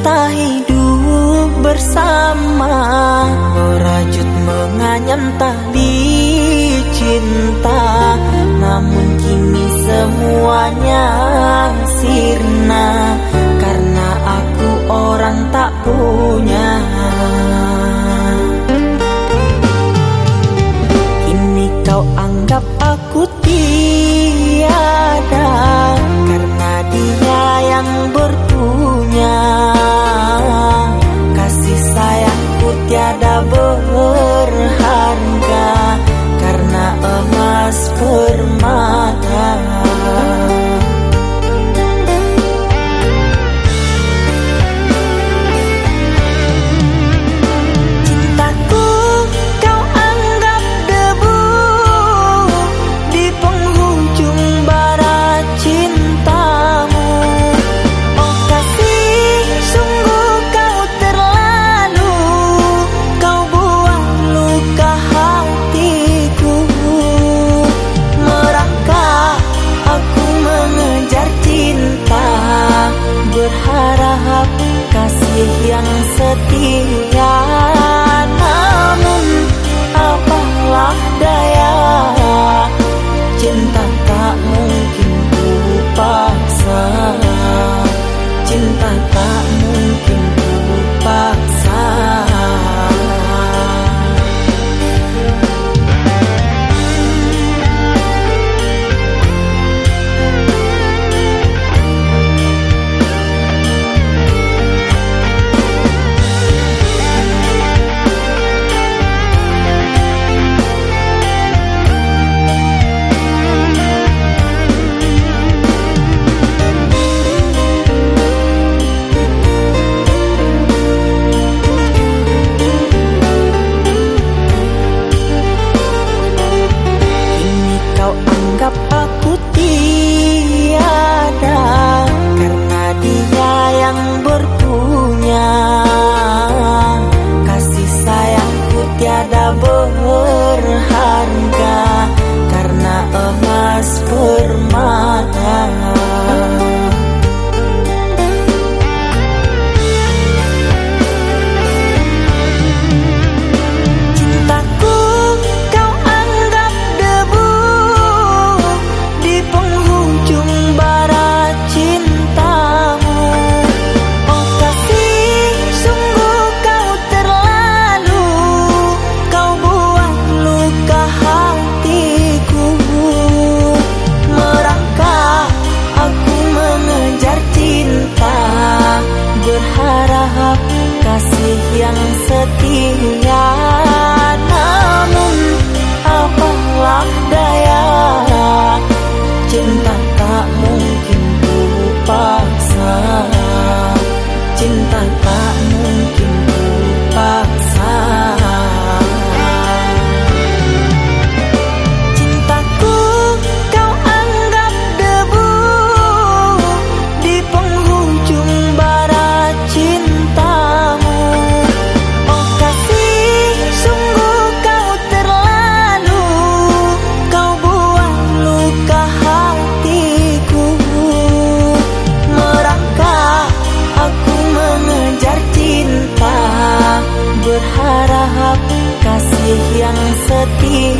kita hidup bersama. Merajut menganyam tali cinta Namun kini semuanya sirna. Karena aku orang tak punya setia ya. hati